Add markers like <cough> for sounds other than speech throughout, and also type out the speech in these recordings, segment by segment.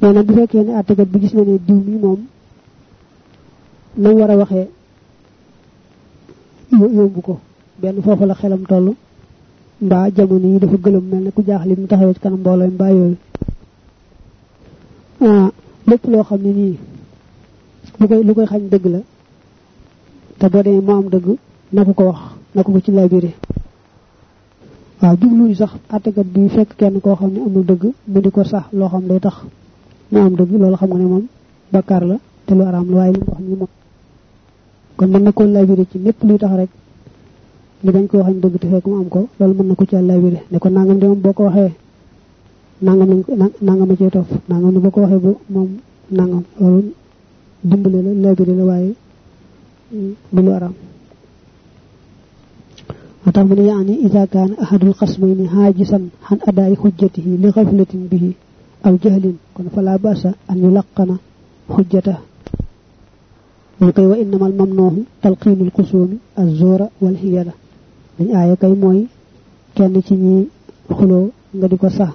nee na bu fekkee ne àttekat bi gis na ne diw mi moom na war a waxee yóbbu ko. Benn foofu la xelam toll. Mbaa jamono yi dafa gëlëm mel ne ku jaaxle mu taxawee ci kanam mbooloo mbaa yooyu. Ah lépp loo xam ne nii lu koy lu koy xañ dëgg la. Te boo demee moo am dëgg na ko ko wax na ko ko ci labiré waaw jubluñu sax àttekat bi fekk kenn koo xam ne amul dëgg mu di ko sax loo xam day tax am dëgg loolu xam nga ne moom bakkaar la te lu araam la waaye lu wax ni moom. kon mën na ko labiré ci lépp luy tax rek li dañ ko waxañ dëgg te fekk mu am ko loolu mën na ko ci labiré ne ko nangam de moom boo ko waxee nangam lañ nangam cee topp nangam ni boo ko waxee bu moom nangam loolu dimbale la labiré la waaye du lu araam. tax mu ne yaani ida kaana ahadul qasmayni haajisan xan adaayi xujjatihi li xaflatin bihi أو جهل كن فلا بأس أن يلقن حجته. وكي وإنما الممنوه تلقين القسوم الزور والهيلة من آية كي موي كان نتيني خلو نغدكو صح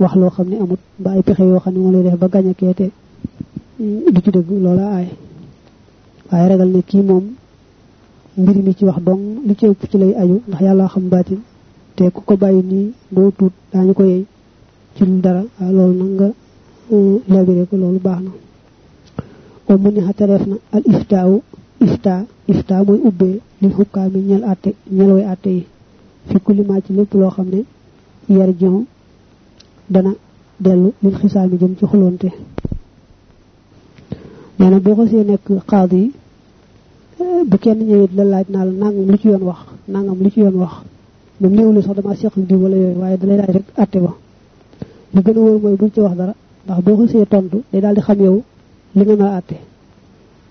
وخلو خمني أموت بأي بخيو خاني مولي ده بغانيا كيتي. دوتي دغ لولا آية آية رغل نكي موم مبيري ميتي وخ دون لكي وكتلي أيو نحيا الله خمباتي تي كوكو بايني دو توت دانيكو يي. Ci lu dara waaye loolu nag nga labiré ko loolu baax na. Mu ni xatareef na al iftaawu ifta ifta mooy ubbee lil xukkaa mi ñel àtte ñel way àtte yi. Fi kullimaa ci lépp loo xam ne yar jon dana dellu lil xisaa mi jëm ci xuloonte nee na boo xasee nekk xaad yi bu kenn di la laaj naa la nangam lu ci yoon wax nangam lu ci yoon wax moom néewlu sax dama seq di wala yooyu waaye dalay laaj rek àtte ba li gën wóor mooy buñ ci wax dara. ndax boo xasee tontu day daal di xam yow li nga naa àtte.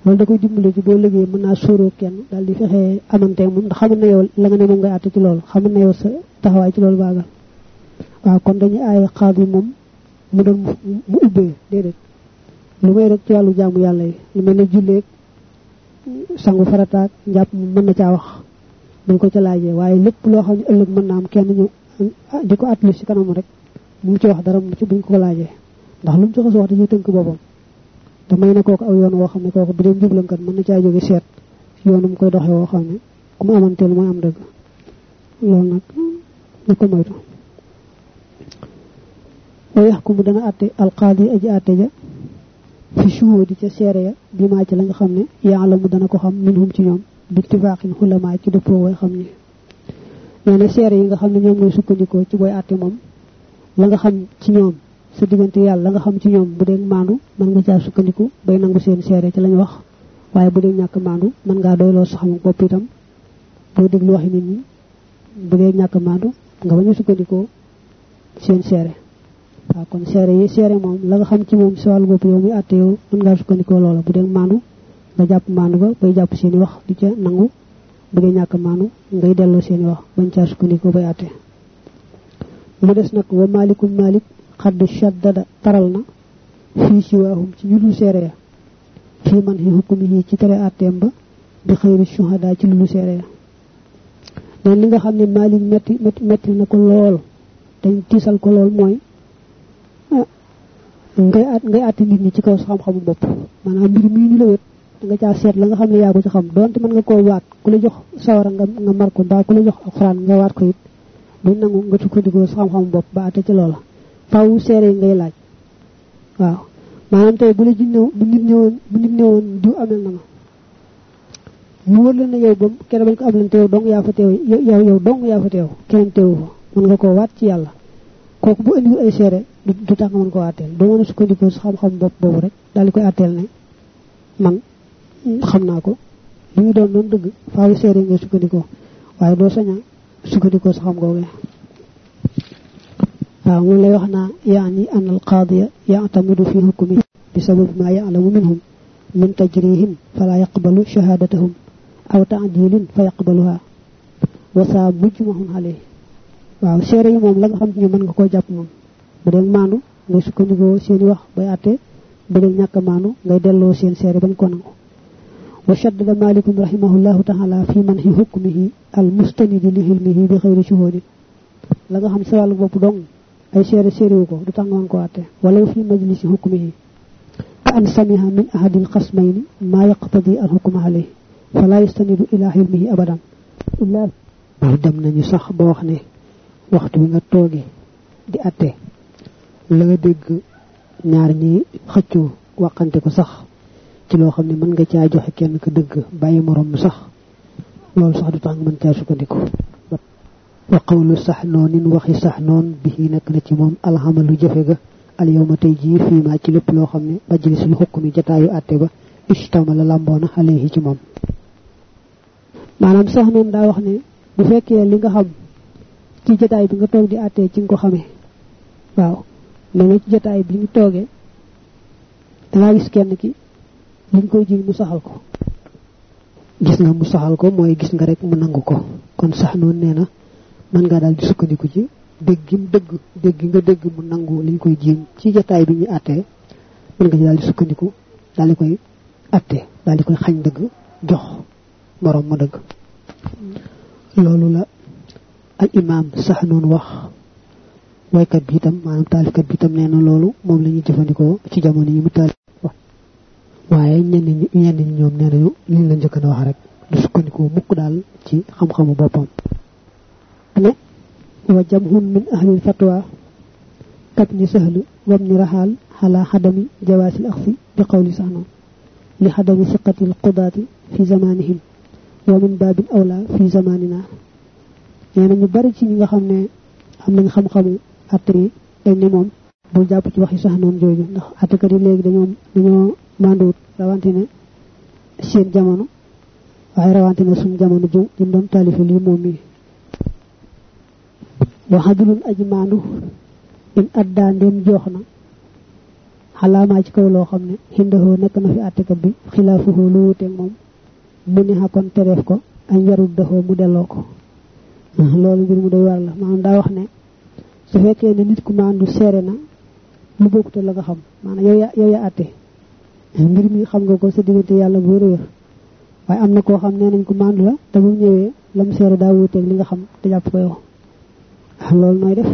loolu da koy dimbale ci boo liggéey mën naa sóoroo kenn daal di fexe amante moom ndax xamal na yow la nga ne moom ngay àtte ci loolu xamal na yow sa taxawaay ci loolu baagal waaw kon dañuy aay xaad yi moom mu doon mu ubbee déedéet. lu may rek ci wàllu jaamu yàlla yi lu mel ne julleeg sangu farataak njàpp mën na caa wax. buñ ko ca laajee waaye lépp loo xam ne ëllëg mën na am kenn ñu di ko atlu ci kanam rek mu ci wax dara mu ci buñ ko laajee ndax lu mu ci xas wax dañuy tënk boppam te may na kooku aw yoon woo xam ne kooku bu dee njublankat mën na caa jóge seet yoonu mu koy doxee woo xam ne ku mu amanteel mooy am dëgg loolu nag na ko moytu wa yaxkumu dana atte alqaadi aji atte ja fi shuhudi ca seere ya bi maa ci la nga xam ne yaalamu dana ko xam minhum ci ñoom bi ittifaqin xulamaa ci dëppoo way xam ni nee na seere yi nga xam ne ñoom ngay sukkandikoo ci booy àtte moom la nga xam ci ñoom sa diggante yàlla la nga xam ci ñoom bu dee maandu mën nga caa sukkandiku bay nangu seen seere ci lañ wax. Waaye bu dee ñàkk maandu mën ngaa doyloo sa xam bopp itam. Boo déglu waxi nit ñi bu dee ñàkk maandu nga bañ a sukkandikoo seen seere. Waaw kon seere yi seere moom la nga xam ci moom si wàllu bopp yow muy àtte yow mën ngaa sukkandikoo loola. Bu dee maandu nga jàpp maandu ba bay jàpp seeni wax di ca nangu. Bu dee ñàkk maandu ngay delloo seeni wax bañ caa sukkandikoo bay àtte mu des nag wa malikul malik xadd shaddada taral na fii siwaahum ci ñu dul seere ya. Fii man xi xukumi yi ci tere àtteem ba bi xëyri shuhada ci lu dul seere ya. Leen li nga xam ne malik metti metti na ko lool dañ tiisal ko lool mooy ngay at ngay àtte nit ñi ci kaw xam-xamu bopp. Maanaam mbir mii ñu la wét nga caa seet la nga xam ne yaa ko ci xam. Donte mën nga koo waat ku jox sawara nga nga mar ko ku jox alxuraan nga waat ko it duñ nangu nga sukkandikoo sa xam-xamu bopp ba àtte ci loola. Faw yi ngay laaj. Waaw. Maanaam tey bu la ji ñëw bu nit ñëwoon bu nit ñëwoon diw amel na mu wër ne yow ba kenn bañ ko am lan teew dong yaa fa teew yow yow dong yaa fa teew keneen fa. Mën nga koo waat ci yàlla. Kooku bu indiwul ay seere du tax mën koo àtteel. Doo mën a sukkandikoo xam-xam boobu rek daal di koy ne man xam ko. Ñu doon doon dëgg faaw seere ngay sukkandikoo waaye doo saña sukkandikoo sa xam googu waaw moom lay wax naa yaani an al qaadiya yactamidu fi hukmi bi sababi ma yaclamu minhum min tajrihim fala yaqbalu shahadatahum aw taadilin fa yaqbaluha wa saa mujmahun alayhi waaw seere yi moom la nga xam ñu mën nga koo jàpp moom bu dee maandu ngay sukkandikoo seeni wax bay àtte bu dee ñàkk maandu ngay delloo seen seere bañ ko nangu وشدد مالك رحمه الله تعالى في منح حكمه المستند لعلمه بغير شهود. لا خام سوال بوب دون. أي سير سيريوكو دو تانغون كو واتي ولو في مجلس حكمه. كان سمع من أحد الخصمين ما يقتضي الحكم عليه. فلا يستند إلى علمه ابدا. إلا بعدم نني صح بو خني وقت ميغا توغي. دي آتي. لا ديغ نيار ني خچو. وقانتي كو صح. Ci loo xam ne mën nga caa joxe kenn ka dëgg bàyyi morom sax loolu sax du tax nga mën caa sukkandiku. Wa qawlu sax noonin waxi sax noon bi nekk na ci moom alxamalu jëfe ga al yawma tey jii fii maa ci lépp loo xam ne majlisul xukmi jataayu àtte ba ishtamala lamboona alayhi ci moom. Maanaam sax noonu daa wax ne bu fekkee li nga xam ci jataay bi nga toog di àttee ci nga ko waaw nga ci jataay bi ñu toogee dangaa gis kenn ki liñ koy jiñ mu saxal ko. Gis nga mu saxal ko mooy gis nga rek mu nangu ko. Kon sax noonu nee na mën ngaa di sukkandiku ci dégg gi mu dëgg dégg nga dégg mu nangu liñ koy jiiñ ci jataay bi ñu àttee mën nga daal di sukkandiku daal di koy àttee daal di koy xañ dëgg jox morom ma dëgg. Loolu la al imam sax wax. Waykat bi itam maanaam taalifkat bi itam nee na loolu moom la ñuy jëfandikoo ci jamono yi mu waaye ñenn ñenn ñoom nee nañu liñ la njëkk na wax rek du sukkandiku mukk daal ci xam-xamu boppam ne wa jamhun min ahli fatwa كابن سهل وابن رحال على حدم جواز الأخذ بقول سهنا لحدم ثقة القضاة في زمانهم ومن باب الأولى في زماننا يعني ñu bari ci ñi nga xam ne am nañ xam-xamu attri dañ ne moom bul jàpp ci waxi sax noonu jooju ndax attakat yi léegi dañoo dañoo manduwut rawante ne seen jamono waaye rawante ne suñ jamono ju jëm doon taalife lii moom mi. Waxadulun aji in addaa ndem joox na xalaamaa ci kaw loo xam ne xindahoo na fi attekat bi xilaafuhoo lu wuteeg moom mu ne xakon tereef ko añ yarul mu delloo ko. Loolu mbir mu doy war la daa wax ne su fekkee ne nit ku maandu seere na lu bokkute la nga xam yow ya yow ya àtte mbir mi xam nga ko sa diggante yàlla bu wér waaye am na koo xam nee nañ ko maandu la te bu ñëwee lam seere daa wuuteeg li nga xam te jàpp ko yow. Loolu nooy def?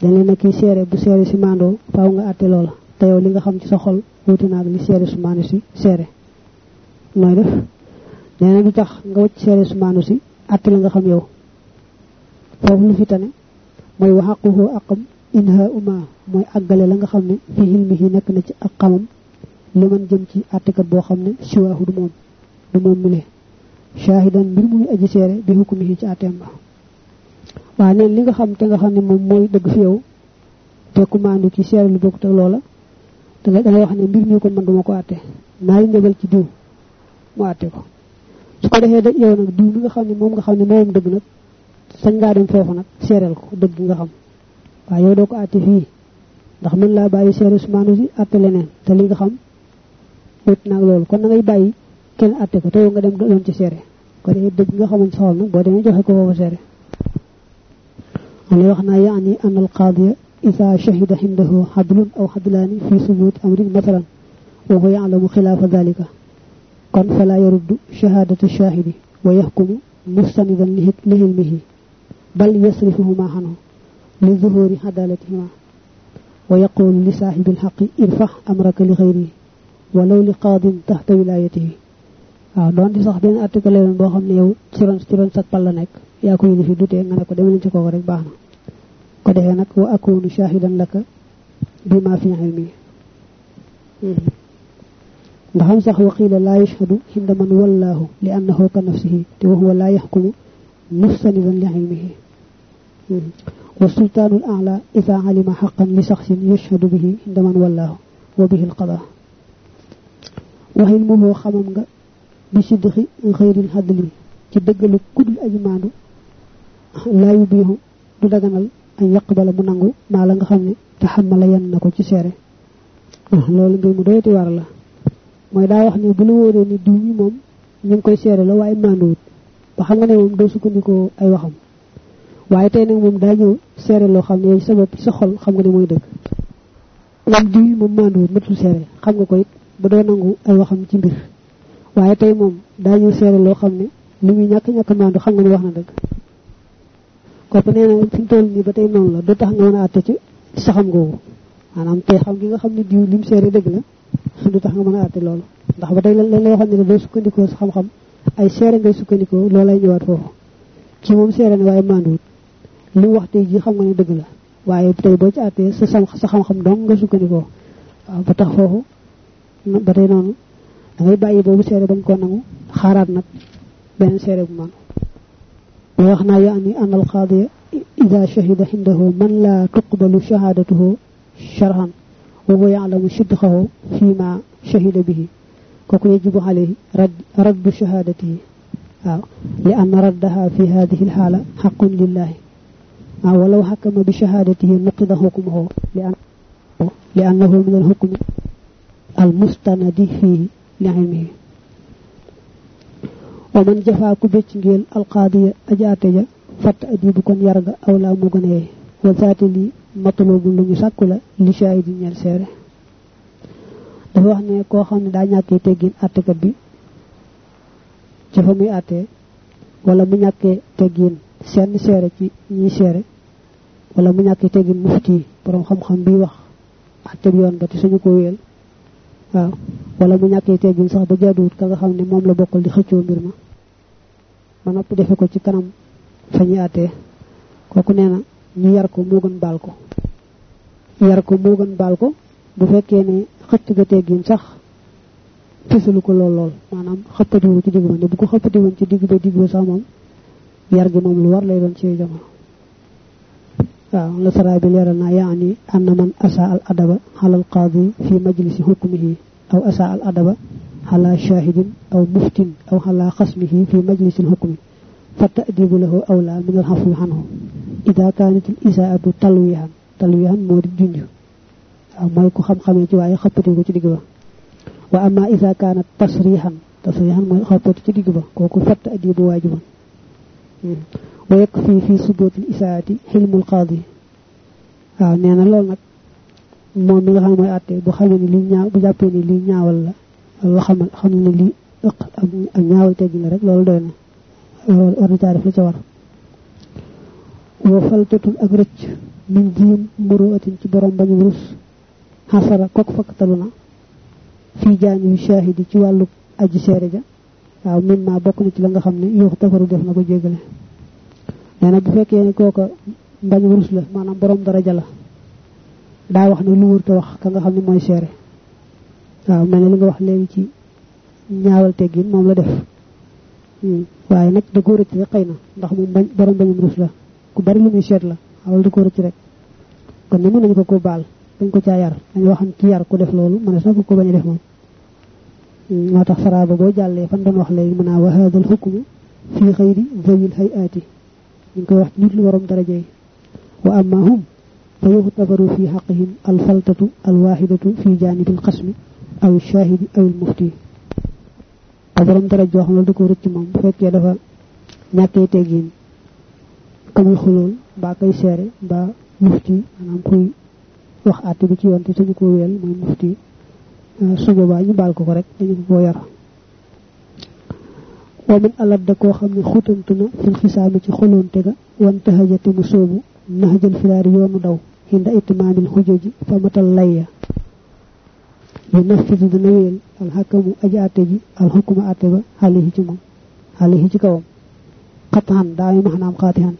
Dañ leen na kii seere bu seere si màndoo faaw nga àtte loola. Te yow li nga xam ci sa xol wuute naag li seere su maandu si seere. Nooy def? Nee na du tax nga wacc seere su maandu si àtte la nga xam yow. Foofu lu fi tane mooy waxaquhu aqam inha uma mooy àggale la nga xam ne fi hilmihi nekk na ci ak xamam li man jëm ci àttekat boo xam ne siwaahu du moom du moom mu lee shaahidan mbir muy aji seere bi hukmihi ci àtteem ba. Waaw neen li nga xam te nga xam ne moom mooy dëgg fi yow te ku maandu ci seere lu bokkut ak loola da ngay wax ne mbir mi ko man duma ko àtte naa yi ci diw mu àtte ko. Su ko defee da yow nag diw mi nga xam ne moom nga xam ne moom dëgg nag sañ ngaa dem foofu nag seereel ko dëgg nga xam. Waaye yow doo ko àtte fii ndax mën laa bàyyi seere su maandu si àtte leneen te li nga xam wut nak lool kon da ngay bàyyi kenn atté ko te yow nga dem doon ci séré ko dañuy dëgg nga xamoon ci xool nag boo joxe ko foofu séré ani wax naa yaani an al qaadiya إذا شهد عنده حبل أو حبلان في ثبوت أمر مثلا وهو يعلم خلاف ذلك كن فلا يرد شهادة الشاهد ويحكم مستندا لعلمه بل يصرفهما عنه لظهور عدالتهما ويقول لصاحب الحق ارفع أمرك لغيره ولو لقاض تحت ولايته. آه دون دي صاح بين ارتيكل بو خامني يو تيرون تيرون سات بالا نيك يا كو يدي في دوتي نانا كو ديمل نتي كوكو ريك باخنا كو ديفه نك و اكون شاهدا لك بما في علمي دهان صاح وقيل لا يشهد عند من والله لأنه كنفسه تي هو لا يحكم مستندا لعلمه والسلطان الاعلى اذا علم حقا لشخص يشهد به عند من والله وبه القضاء وحي مو هو خامم غا بي صدخي خير الحدل تي دغل كودل اجمانو لا يبيه دو دغنال ان يقبل مو نانغو ما لا غا خامني تحمل ين نكو تي سيري لول غي مو دويتي وار لا موي دا واخ ني بلو وري ني دومي موم ني نكوي سيري لا واي ماندو ba xam nga ne moom doo sukkandiko ay waxam. Waaye tey nag moom daa ñëw seere loo xam ne yooyu sa bopp sa xol xam nga ne mooy dëgg. Moom diw moom maandu matul seere. Xam nga ko ba doo nangu ay waxam ci mbir. Waaye tey moom daa ñëw seere loo xam ne li muy ñàkk ñàkk maandu xam nga ne wax na dëgg. Kooku nee na fi mu toll nii ba la du tax nga mën a àtte ci saxam googu. Maanaam tey xam gi nga xam ne diw lim seere dëgg la <laughs> du tax nga mën a àtte loolu. Ndax ba tey lan la waxoon ne doo sukkandikoo sa xam-xam ay seere ngay sukkandikoo loolay ñëwaat foofu. Ci moom seere ne waaye manduwut li wax tey ji xam nga ne dëgg la. Waaye tey boo ci àttee sa sa xam-xam dong nga sukkandikoo. Waaw ba tax foofu ba tey noonu da ngay bàyyi boobu seere bañ koo nangu xaaraat nag beneen seere bu man wax naa yaani an alqaadiya ida shahida indahu man laa tuqbalu shahadatuhu sharhan wa huwa ya'lamu sidqahu fima shahida bihi kooku yajibu alayhi rad raddu shahadatihi waaw li an raddaha fi hadihi alxaala xaqun lillahi waaw walaw xakama bi shahadatihi nuqida xukmuhu li an almustanadi fihi li ilmihi wa man jafaa ku becc ngeel alqaadiya ajaate ja fatt adibu kon yarga aw laa mu gën a yey wa zaati li matlubu lu ñu sàkku la li shahidi ñeel seere dafa wax ne koo xam ne daa ñàkkee teggin muy àttee wala mu ñàkkee teggin seen seere ci ñiy seere wala mu ñàkkee teggin mufti borom ko waaw. Wala mu ñàkkee teggin sax ba jaaduwut ka nga xam ne moom la bokkal di xëccoo mbir ma. Ba noppi defe ko ci kanam fa ñuy àttee. Kooku nee na ñu yar ko moo gën baal ko. Yar ko moo gën baal ko. Bu fekkee ne xëcc ga teggin sax fisalu ko lool lool. Maanaam xëppatiwu ci digg ba. Ne bu ko xëppati woon ci digg ba digg ba sax moom yar gi moom lu war lay doon ci jamono لسرابي ليرنا يعني أن من أساء الأدب على القاضي في مجلس حكمه أو أساء الأدب على شاهد أو مفتن أو على خصمه في مجلس الحكم فالتأديب له أولى من العفو عنه. إذا كانت الإساءة تلويها تلويها مورد جنج أو ما يكو خم خمي جواي خبتي كو تدقبا وأما إذا كانت تصريحا تصريحا ما يخبتي تدقبا كوكو فالتأديب واجبا. ويكفي في سجود الإساءة حلم القاضي. نعم لول نك موم ليغا خا موي اتي بو خامي لي نيا بو جابي ني لي نياوال لا لو خام خام ني لي اق اك نياوال تيغي رك لول دوينا لول اور تعرف لي وار وفلتت اك رتش من ديم مروات تي بروم باني روس حصل كوك فكتلنا في جانب الشاهد تي والو أجي سيريجا واو مما بوكني تي لاغا خامني يوخ تفرو ديف نكو جيغلي nee na bu fekkee ne kooka mbañ wurus la maanaam borom daraja la daa wax ne lu wër te wax ka nga xam ne mooy seere waaw mel ne li nga wax léegi ci ñaawal teggin moom la def waaye nag da ko rëcc rek xëy na ndax moom bañ borom bañum rus la ku bari lu muy seet la wala da ko rëcc rek kon ne mën nañu ko ko baal dañ ko caa yar dañu waxam ci yar ku def loolu mënees na ko ko bañ a def moom moo tax faraaba boo jàllee fan doon wax léegi mën naa wa hada al hukmu fi xayri zawil hayati ñu koy wax nit lu warom daraja yi wa amma hum fa yuxtabaru fi xaqihim alfaltatu alwaxidatu fi janibi alxasmi aw shahidi aw almufti a borom daraja xam loolu da ko rëcc moom bu fekkee dafa ñàkkee teggin ka muy xulool mbaa koy seere mbaa mufti maanaam kuy wax àtte bi ci yoon te suñu ko weel mooy mufti su boobaa ñu baal ko ko rek dañu ko koo yar ومن ألد دكو خمي خطنتنا في الخسام تي خلون تيغا وانتهجة مصوب نهج الفرار يوم دو عند إتمام الحجوج فمت الليا ينفذ دنويل الحكم أجا أتجي الحكم أتبا عليه جمع عليه جمع قطعان دائم محنام قاتحان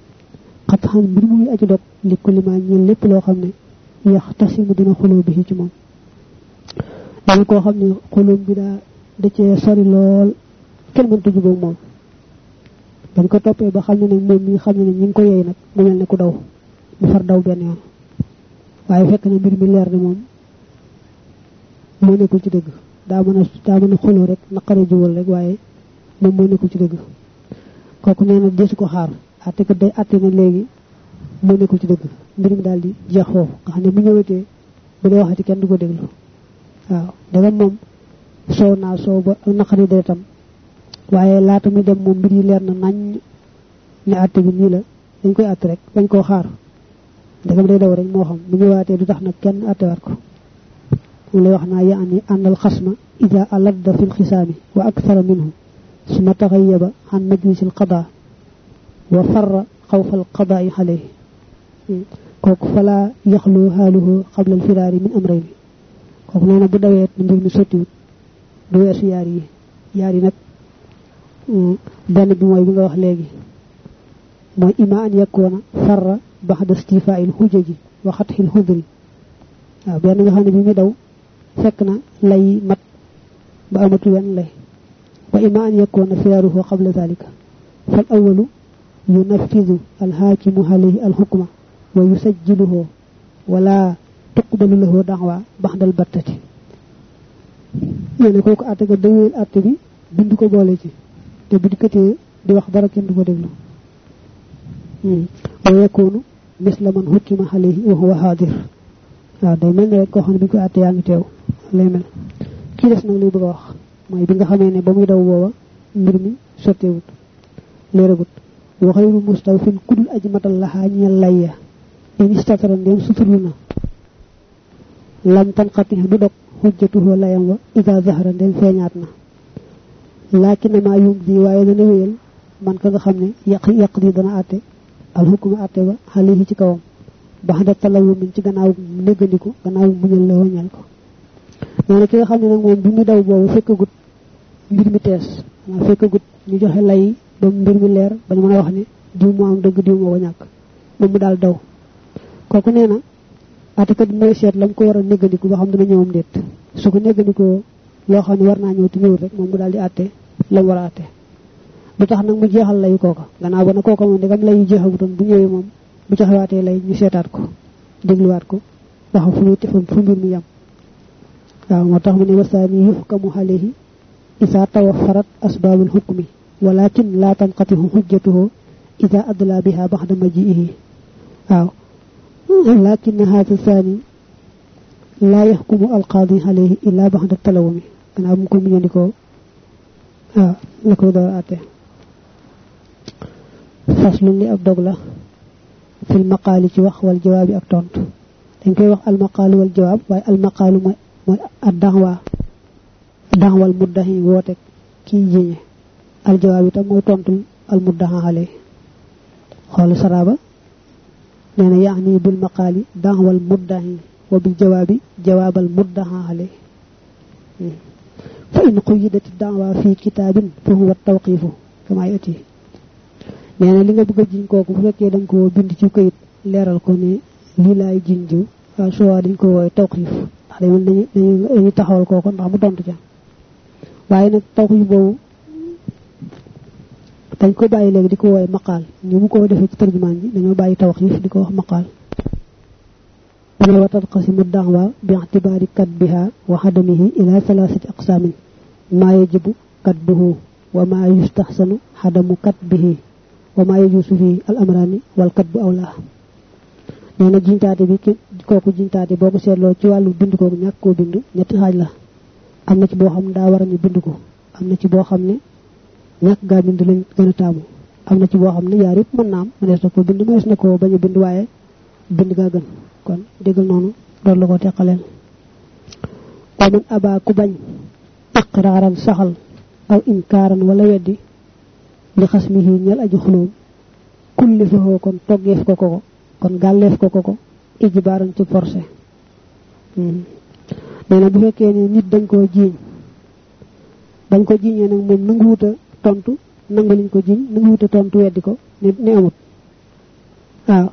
قطعان برموي أجدب لكل ما نيلب لو خمي يختصم دنا خلو به جمع دنكو خمي بدا دكي سري لول kenn mënta jubóog moom. Dañ ko toppee ba xam ne nag moom mi xam ne ñi ngi ko yey nag mu mel ne ku daw mu far daw benn yoon. Waaye fekk na mbir mi leer ne moom moo nekkul ci dëgg. Daa mën a daa mën a xuloo rek naqare jubal rek waaye moom moo nekkul ci dëgg. Kooku nee na desu ko xaar atte ko day ne léegi moo nekkul ci dëgg. Mbir mi daal di jeex foofu nga xam ne bu ñëwetee bu dee waxati kenn du ko déglu. Waaw dagam moom soow naa soow ba naqari waaye laata muy dem moom mbir yi leer na nañ ne àtte bi nii la dañ koy àtte rek bañ koo xaar dagam day daw rek moo xam bu ñëwaatee du tax nag kenn àttewaat ko mu lay wax naa yaani ànd al xasma ida aladda fi lxisaami wa akthara minhu suma taxayaba an majlis al qada wa farra xawfa al qadaai alayhi kooku fala yaxlu xaaluhu xabla alfiraari min amrayni kooku nee na bu dawee mbir mi sottiwut du weesu yaar yi yaar yi nag benn bi mooy bi nga wax léegi mooy ima an yakkoona farra baxda stifaa il xujaji wa xatxil xudri waaw benn nga xam ne bi muy daw fekk na lay mat ba amatul wenn lay wa ima an yakkoona firaaruhu qabla dalika fal awalu yunafidu alxaakimu alayhi alxukma wa yusajjiluhu wala tuqbalu lahu daxwa baxdal battati yéene kooku àtte ga daweel àtte bi bind ko boole ci te bu dikkatee di wax dara kenn du ko déglu. Wa yakunu misla man hukkima alayhi wa huwa xaadir waaw day mel ne rek koo xam ne bi ko àtte yaa ngi lay mel. Bëgg wax bi nga ne ba muy daw booba mbir mi sotteewut léeragut wa xayru mustawfin kudul aji matal laxaa ñeel layya in istatara ndéem suturlu na. Lam tanqati du dog xujjatuhu layam wa zahara feeñaat na laakin maa yum di waaye dana wéyal man ka nga xam ne yaq yaq di dana àtte alxukuma àtte ba xale ci kawam. Bax da talawu min ci gannaaw néggandiku gannaaw muñal la wañal ko. Nee na ki nga xam ne nag moom bi mu daw boobu fekkagut mbir mi tees waa fekkagut ñu joxe lay ba mbir mi leer ba ñu mën a wax ne diw moo am dëgg diw moo ko ñàkk moom mu daal daw. Kooku nee na àttekat bi mooy seet la mu ko war a ba xam dina ñëwam su ko néggandikoo loo xam ne war naa ñëw te rek moom mu daal di àtte la mu war a àtte du tax nag mu jeexal layu kooka gannaaw ba na kooka moom ndegam layu jeexagutoon bu ñëwee moom bu joxewaatee lay ñu seetaat ko dégluwaat ko xam fu muy fu mbir mi yam waaw moo tax mu ne wasaani yuxkamu alayhi isa tawaffarat asbaabul xukmi walakin laa tanqatihu xujjatuhu ida adla biha baxda majiihi waaw lakin haada saani laa yaxkumu alqaadi alayhi illa baxda talawumi gannaaw mu ko muñandikoo waaw la koy door àtte faslun li ab dog la fil maqaali ci wax wal jawaabi ak tontu dañ koy wax almaqaalu wal jawaab waaye almaqaalu mooy mooy ad daxwa daxwal muddaxi woote kii jiñe al jawaab itam mooy tontul al muddaxa xale xool saraba nee na yaani bil maqaali daxwal muddaxi wa bil jawaabi jawaabal muddaxa xale bëgg a jiñ kooku bu fekkee da nga ko bind ci këyit leeral ko ne lii laay jiñ jiw waaw suwaa dañ ko wooye tawqiif ndax dañu dañu dañu taxawal kooku ndax mu tontu ca waaye nag tawqiif boobu dañ ko bàyyi léegi di ko wooye maqaal ni mu ko defee ci tarjumaan ji dañoo bàyyi tawqiif di ko wax maqaal dana wa tanqasimu da'wa bi i'tibaari katbiha wa al amraani wal katbu awlaa nee na jiñtaate bi kooku jiñtaate boo ko seetloo ci wàllu bind kooku ñàkk koo bind ñetti xaaj la am na ci boo xam ne daa war a ñu bind ko am na ci boo xam ne ñàkk gaa bind lañ gën a taamu am na ci boo xam ne yaar yëpp mën naa am mënees na ko bind mënees na ko bañ a bind waaye bind gaa gën kon déggal noonu loolu la ko teqaleel wa man abaa ku bañ iqraaran saxal aw inkaaran wala weddi li xas mi hii ñel aji xulóom kulli fahoo kon toggeef ko ko kon gàlleef ko ko ko ijbaaran ci forcé. Nee na bu fekkee ne nit dañ koo jiiñ dañ ko jiiñee nag moom nangu wuta tontu nangu liñ ko jiiñ nangu wuta tontu weddi ko ne amut. Waaw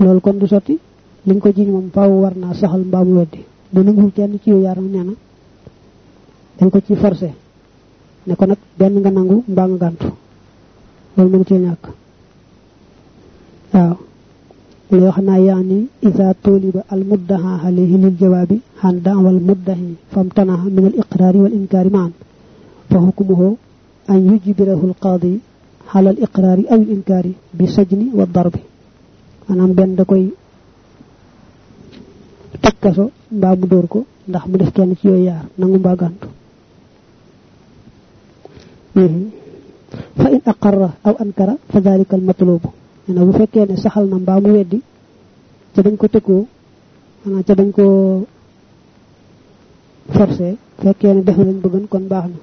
loolu kon du sotti liñ ko jiiñ moom faaw war naa saxal mbaamu weddi bu nanguwul kenn ci yow yaar nee na dañ ko ci forcé ne ko nag benn nga nangu mbaa nga gàntu loolu mënu cee ñàkk waaw lay wax naa yaani isa tuliba al muddaha alayhi lil jawaabi xan daawal muddahi fam tanaha min al iqraari wal inkaari maan fa hukmuhu an yujbirahu al qaadi xala al iqraari aw al inkaari bi sajni wa darbi maanaam benn da koy teg kaso mbaa mu dóor ko ndax mu def kenn ci yooyu yaar nangu mbaa gàntu. Fa in aqarra aw ankara fa dalika al matlubu nee bu fekkee ne saxal na mbaa mu weddi ca dañ ko tëkkoo maanaam ca dañ ko forcé fekkee ne def lañ bëggoon kon baax na.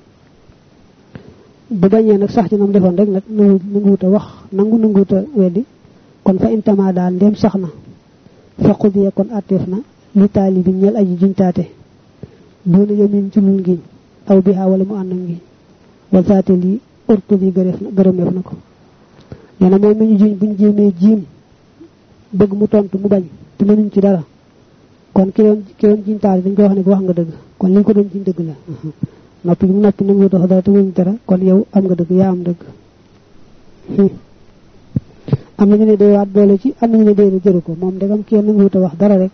Bu bañee nag sax ci nam defoon rek nag nangu nanguwut a wax nangu nanguwut a weddi kon fa intama daal ndéem sax na. Faqudiya kon atef na li talibi ñel aji jintaate doona yamin ci lul giñ aw biha wala mu ànd ak ngiñ wa zaate lii urtu bi gërëf na gërëmeef na ko. Nee na ñu jiñ buñ jéemee jiim bëgg mu tontu mu bañ te mënuñ ci dara. Kon ki doon ki doon jiñ taal dañ ko wax ne wax nga dëgg. Kon li ko doon jiñ dëgg la. <laughs> Mu nangu dara kon yow am nga am <laughs> am nañu ne day waat ci am nañu ne day jëru ko. Moom nangu wuta wax dara rek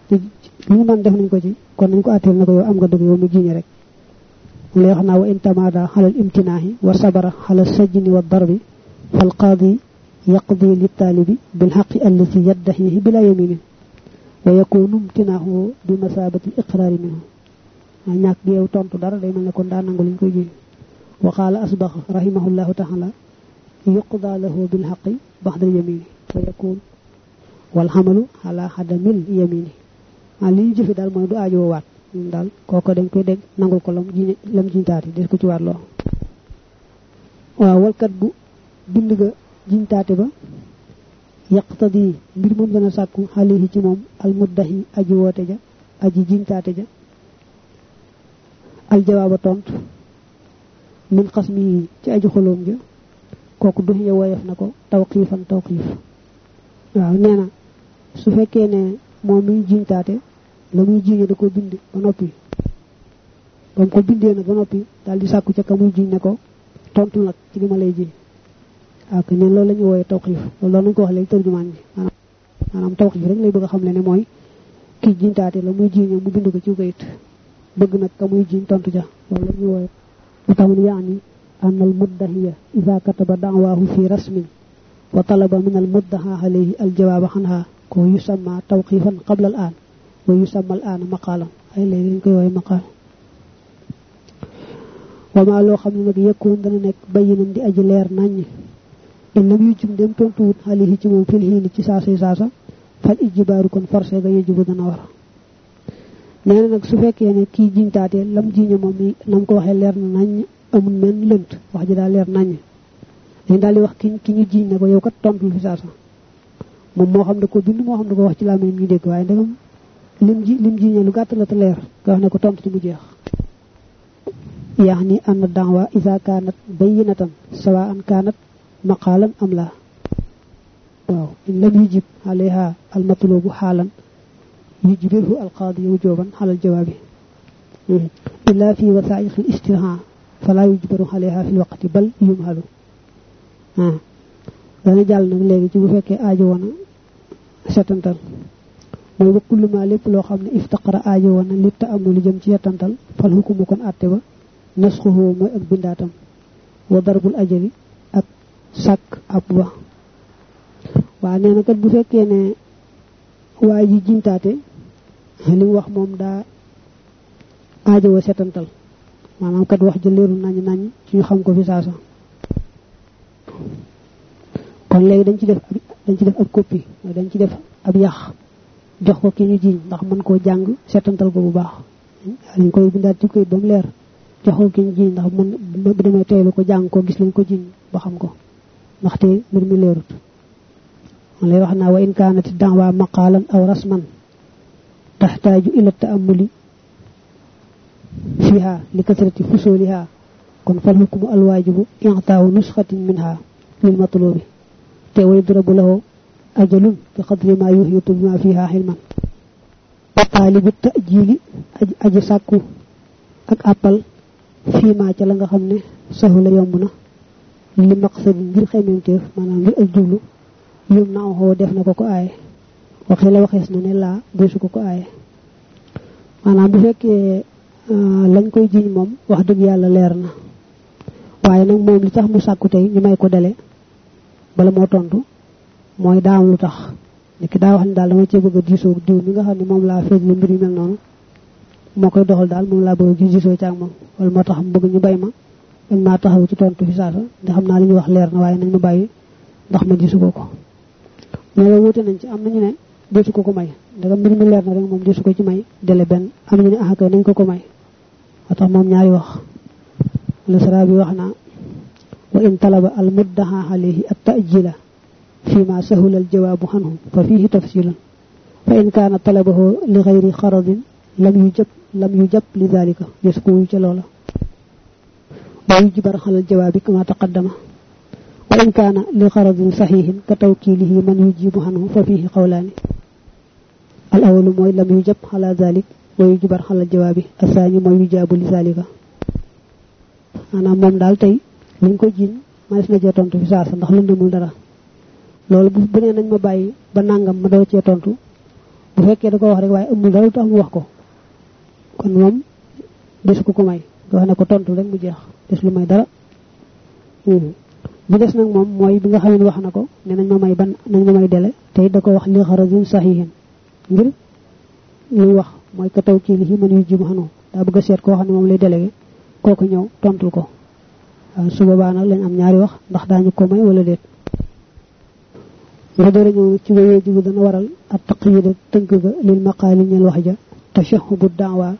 ñu man def nañ ko ci kon nañ ko atel nako yow am nga dëgg yow mu jiñe rek mu lay wax wa intamada halal imtinahi wa sabara ala sajni wa darbi fal qadi yaqdi li talibi bil يقضي للطالب بالحق الذي يدعيه بلا يمين ويكون امتناعه بمثابة الإقرار منه ñak gi tontu dara day melni kon da nangul koy ji wa qala asbagh rahimahullahu ta'ala yuqda lahu bil haqqi ba'da yamin fa yakun wal hamalu ala hadamil yamini ah li ñu jëfe daal mooy du aajoo waat. Ñun daal kooko dañ koy dégg nangul ko lam jiñ lam des ko ci waat loo. Waaw walkat bu bind ga jiñ taati ba yaqtadi mbir moom dana sàkku xalihi ci moom almuddahi aji woote ja aji jiñ taati ja. Aljawaaba tontu min xasmi ci aji xoloom ja kooku du ya woyof na ko tawqiifan tawqiif. Waaw nee na su fekkee moom muy jiñ taate la muy jiñe da ko bind ba noppi ba mu ko bindee nag ba noppi daal di sàkku ca ka muy jiñ ne ko tontu nag ci li ma lay jiñ waaw que neen loolu la ñu wooyee tawxiif loolu doon nañu ko wax léegi tërjumaan bi maanaam maanaam tawxiif rek lay bëgg a xam le ne mooy kii jiñ taate la muy jiñe mu bind ko ci kayit bëgg nag ka muy jiñ tontu ja loolu la ñu wooyee mu tamun yaani أن المدهي إذا كتب دعواه في رسم وطلب من المدعى عليه الجواب عنها كو يسمى توقيفا قبل الآن ويسمى الآن مقالا أي لين كوي مقال وما لو خمنا نك يكون دنا نك بينا دي أجي لير ناني إن لم يجم دم تنتوت عليه تمام في الحين ci saasa saasa fal ijibaaru kon forcé ga yejibu dana war neena nag su fekkee ne kii jiñtaate lam jiñe moom nam ko waxee leer na nañ amul men lënt wax ji daal leer nañ dañ daal di wax ki ki ñu jiñ ne ko yow kat tontu fi saasa Moom moo xam ne ko bind moo xam ne ko wax ci làmmiñ ñu dégg waaye ndegam lim ji lim jiñe lu gàtt la te leer nga wax ne ko tontu ci mu jeex يعني أن الدعوة إذا كانت بينة سواء كانت مقالا أم لا واو إن لم يجب عليها المطلوب حالا يجبره القاضي وجوبا على الجواب إلا في وثائق الاسترهاء فلا يجبر عليها في الوقت بل يمهل آه. dana jàll nag léegi ci bu fekkee aajo woon setantal. Mooy ba kullu ma lépp loo xam ne iftaqara aajo woon li ta amul jëm ci yetantal fal hukumu kon àtte ba nasxuhu mooy ak bindaatam. Wa darbul ajali ak sàkk ab ba waa nee na kat bu fekkee ne jintaate li wax moom daa aajo wa setantal. Maanaam kat wax ja leeru nañ nañ ci xam ko fi saasa. Kon léegi dañ ci def dañ ci def ab copie dañ ci def ab yàq jox ko ki ñu jiñ ndax mën koo jàng setantal ko bu baax. Dañ koy bindaat ci koy ba mu leer jox ko ki ñu jiñ ndax mën bu demee teelu ko jàng ko gis lañ ko jiñ ba xam ko. Ndaxte mbir mi leerut. Man lay wax naa wa in kaanati da'wa maqaalan aw rasman taxtaaju ila ta'ammuli fiha li kasrati fusuliha kon fal hukmu alwaajibu i'taawu nusxatin minha lil matlubi te way durabu lahu ajalun bi qadri ma yuhitu bima fiha xilman wa taalibu ta'jili aji sàkku ak appal fii maa ca la nga xam ne saxu la yomb na li maqsad ngir xememteef maanaam ngir ak jublu yum na xoo def na ko ko aaye waxee la waxees na ne laa deesu ko ko aaye maanaam bu fekkee lañ koy jiñ moom wax yàlla leer na waaye nag moom li tax mu sàkku tey ñu may ko dele bala moo tontu mooy daa am lu tax. Niki daa wax ne daal dama cee bëgg a diisoo diw mi nga xam ne moom laa feeg lu mbir yu mel noonu. Moo koy doxal daal moom laa bëgg a ci ak moom. Wala moo tax bëgg ñu bay ma. Dañ maa taxaw ci tontu fi saasa. Ndax xam naa li ñu wax leer na waaye nañ ma bàyyi ndax ma diisu ko ko. Loolu wute nañ ci am nañu ne deesu ko ko may. Ndax mbir mi leer na rek moom deesu ko ci may dele benn. Am nañu ah nañ ko ko may. Moo moom ñaari wax. La sara bi wax وإن طلب المدعى عليه التأجيل فيما سهل الجواب عنه ففيه تفصيل. فإن كان طلبه لغير خرض لم يجب لم يجب لذلك يسكو جلولا ويجبر على الجواب كما تقدم. وإن كان لغرض صحيح كتوكيله من يجيب عنه ففيه قولان. الأول ما لم يجب على ذلك ويجب على الجواب الثاني ما يجاب لذلك. أنا من دالتي tey liñ ko jiin manes na cee tontu fi saasa ndax lëndamul dara. Loolu bu bu nee nañ ma bàyyi ba nangam ma doo cee tontu. Bu fekkee da ko wax rek waaye amul dara lu tax mu wax ko. Kon moom des ko ko may. Nga wax ne ko tontu rek mu jeex des lu may dara. Bi des nag moom mooy bi nga xam ne wax na ko ne nañ ma may ban nañ ma may dele te da ko wax li xarajin saxihin ngir li wax mooy ka taw kii li man yu jibu xanu daa bëgg seet koo xam ne moom lay délégué kooku ñëw tontul ko su boobaa nag lañ am ñaari wax ndax daañu ko may wala déet nga door a ñëw ci wayee jibu dana waral ak taqyida tënk ga lil maqaali ñeel wax ja tashahubu daawa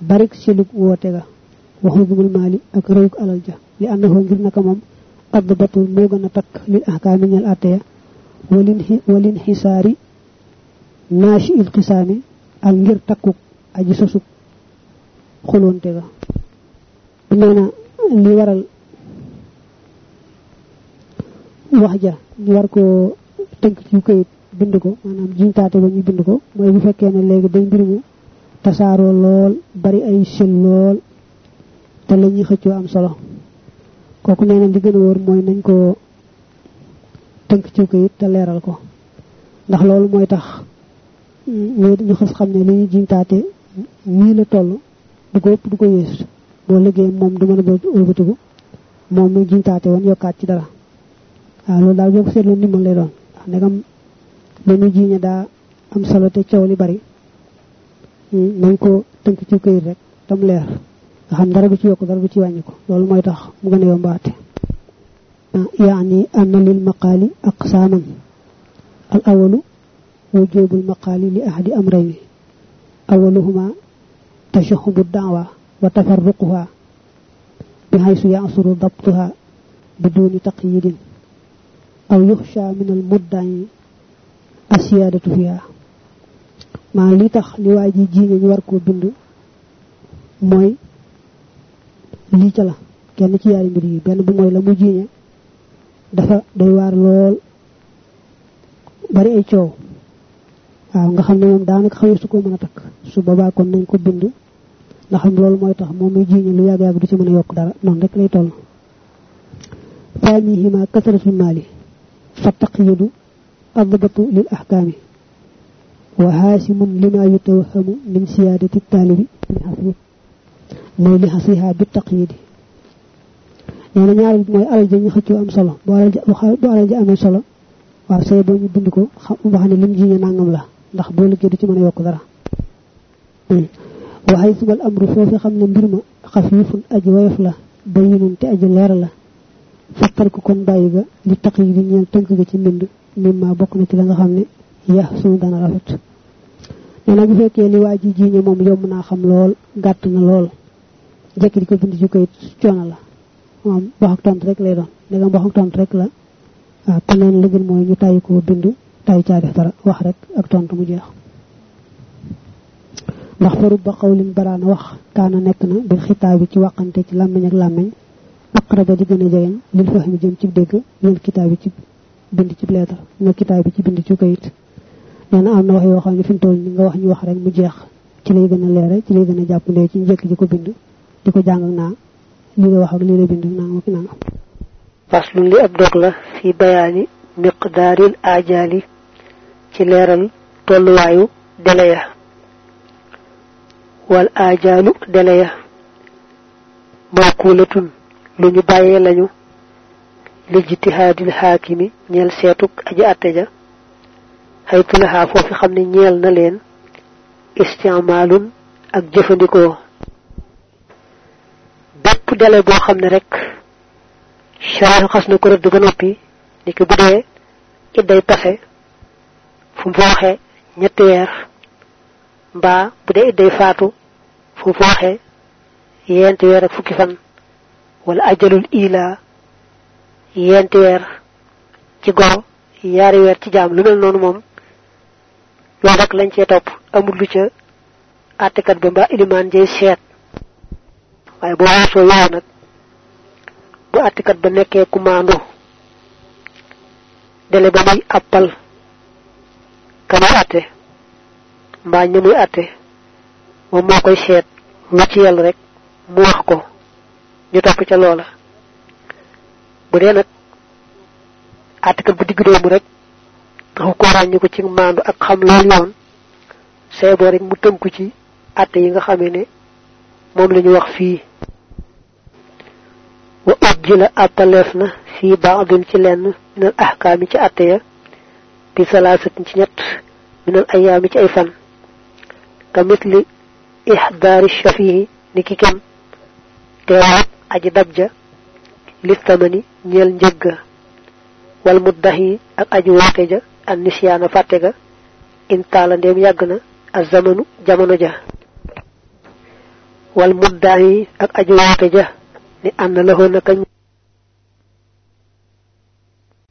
barik silug woote ga waxu bumul maali ak rëyuk alal ja li annahu ngir naka moom adbatu moo gën a takk lil ahkaami ñeel atte ya walin xisaari naashi il xisaami ak ngir takkuk aji sosuk xulonte ga nee na li waral wax ja ñu war ko tënk ci këyit bind ko maanaam jiñtaate ba ñu bind ko. Mooy bu fekkee ne léegi day mbir mu tasaaroo lool bari ay sil lool te la ñuy xëccoo am solo. Kooku nee na li gën a wóor mooy nañ ko tënk ci këyit te leeral ko. Ndax loolu mooy tax ñu ñu xas xam ne li ñuy jiñtaate ñii la toll du ko ëpp du ko yées. Boo liggéey moom du mën a ëlbatiku moom mu jiñtaate woon yokkaat ci dara waaw loolu daal boo ko seetloo ndimbal lay doon ndax ndegam li ñu jiiñe daa am solo te coow li bari nañ ko tënk ci këyit rek tam leer nga xam dara du ci yokk dara du ci wàññi ko loolu mooy tax mu gën a yombaate yaani anna lil maqaali aqsaaman al awalu wujubul maqaali li ahadi amrayni awaluhuma tashahubu daawa wa tafarruquha bihaysu min al muddayi asiyaadatu fiha maa li tax li waa ji jiiñe ñu war koo bind mooy lii ca la kenn ci yaari mbir yi benn bi mooy la mu jiiñe dafa doy waar lool bari ay coow waaw nga xam ne moom daanaka xawee su ko mën a takk su boobaa kon nañ ko bind nga xam loolu mooy tax moom muy jiiñe lu yàgg-yàgg du ci mën a yokk dara noonu rek lay toll faamihima kasratul maali فالتقييد الضبط للأحكام. وهاشم لما يتوهم من سيادة التالي نيل حصيها بالتقييد يعني نيال موي الجي ني أن ام صلو بولا جي وخال أن جي ام صلو وا سي أن ني بندكو خام وخاني لم أن ني نانغام لا ndax بو أن دي مانا يوك دارا وحيث أن فوف خمن ندير ما خفيف اجويف لا بينن تي أجي لير لا fattal ko kon bàyyi ga li taqyidi ñeel tënk ga ci mbind mimma bokk na ci la nga xam ne ya suñu dana rafet. Nee na bu fekkee li waa ji jiiñe moom yomb naa xam lool gàtt na lool jekki di ko bind ci kayit coono la. Moom wax ak tontu rek lay doon. Ndegam wax ak tontu rek la. Waaw neen la gën mooy ñu tàyyi koo bind tàyyi caa def dara wax rek ak tontu mu jeex. Ndax farub ba xawlin baraana wax kaana nekk na bi ci waxante ci làmmiñ ak làmmiñ أقرب لجنة جاين للفهم جم تيب دك من الكتاب تيب بند تيب لاتر من الكتاب تيب بند تيب كيت. لأن أنا وحي وخان فين تول من وحي وخان مجيخ تلي جنة ليرة تلي جنة جاب من ليكين جاك جيكو بند. جيكو جانغ نا. لي وحي لي بند نا وحي نا. فصل لي أبدوك لا في بياني مقدار الآجالي. تلي رن تول وعيو دليا. والآجال دليا. موكولة موكولة. Lu ñu bàyyee lañu lijtihaadil xaakimi ñeel seetuk aji atte ja. Xaytu laxaa foofu xam ne ñeel na leen isticmaalun ak jëfandikoo. Bépp dele boo xam ne rek sharia xas na ko rëdd ba noppi ni ki bu dee idday pase fu mu waxee ñetti weer mbaa idday faatu fu mu weer ak fukki fan wala ajalul ila yenti weer ci goro yaari weer ci jaam lu mel noonu moom loolu rek lañ cee topp amul lu ca àttekat ba mbaa ilimaan jey seet. Waaye boo weesoo yow nag bu àttekat ba nekkee ku maandu dele ba muy appal ka muy atte mbaa ña muy atte moom moo koy seet lu ci yàlla rek mu wax ko ñu topp ca loola. Bu dee nag àttekat bu digg doomu rek taxu ko ràññi ko ci maandu ak xam loolu yoon seeboo rek mu tënku ci atte yi nga xamee ne moom la ñu wax fii. Wa ujjila appaleef na fii baadin ci lenn minal ahkaami ci atte ya bi salaasatin ci ñett minal ayaami ci ay fan. Ka ihdaari ni ki kem aji dabja listamani ñeel njëgga wal muddahi ak aji woote ja an nisyaana fàtte ga. Ndéem yàgg na jamono ja. Wal muddahi ak aji ja ni la naka